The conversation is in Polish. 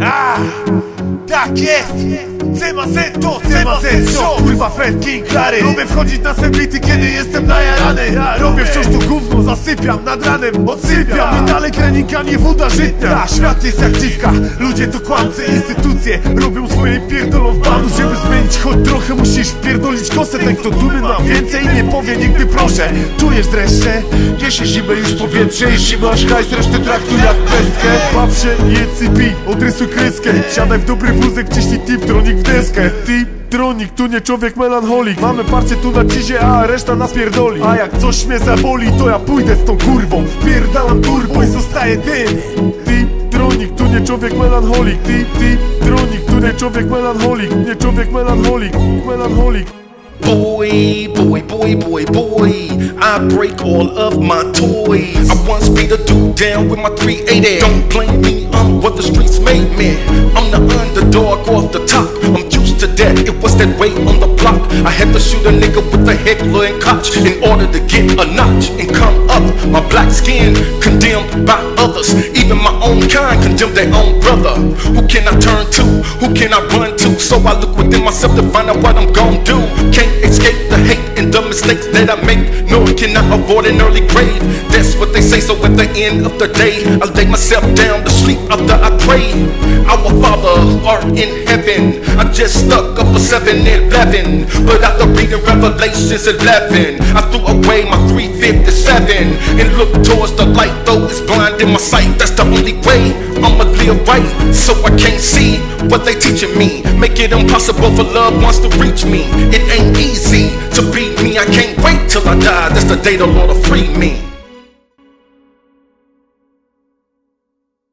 Ah, tá quente. To CMZ Show Kurwa Fred King Clary Lubię wchodzić na swe bity, kiedy jestem najarany ja Robię wciąż to gówno, zasypiam nad ranem Odsypiam. I dalej trening, a nie woda żytnia. Świat jest jak dziwka, ludzie to kłamcy Instytucje robią swoje pierdolą w bandu Żeby zmienić choć trochę musisz wpierdolić kosę. Ten kto dumy ma więcej nie powie nigdy proszę. Czujesz dreszcze? Niesie zimę już powietrze Jeśli masz hajs, resztę traktuj jak pestkę Baw się, jedz i pij, odrysuj kryskę Siadaj w dobry wózek, wciśnij tip-tronik w deskę Tip-tronik, tu nie człowiek melancholik. Mamy parcie tu na cizie, a reszta nas pierdoli. A jak coś mnie zaboli, to ja pójdę z tą kurwą. Wpierdalam turbo i zostaję tym. Tip-tronik, tu nie człowiek melancholik. Tip, tip-tronik, tu nie człowiek melancholik. Nie człowiek melancholik, melancholik. Boy, boy, boy, boy, boy, I break all of my toys. I once beat a dude down with my 380. Don't blame me, I'm what the streets made me. I'm the underdog off the top. I'm used to death. it was that weight on the block. I had to shoot a nigga with a heckler and koch in order to get a notch and come up. My black skin condemned by others, even my own kind condemned their own brother. Who can I turn to? Who can I run to? So I look within myself to find out what I'm gon' do. Can't escape the hate mistakes that I make, nor can I avoid an early grave. That's what they say, so at the end of the day, I lay myself down to sleep after I pray. Our Father art in heaven, I just stuck up a 7 11, but after reading Revelations 11, I threw away my 357 and looked towards the light, though it's blind in my sight. That's the only way I'ma live right, so I can't see what they teaching me. Make it impossible for loved ones to reach me. It ain't easy day the Lord will free me.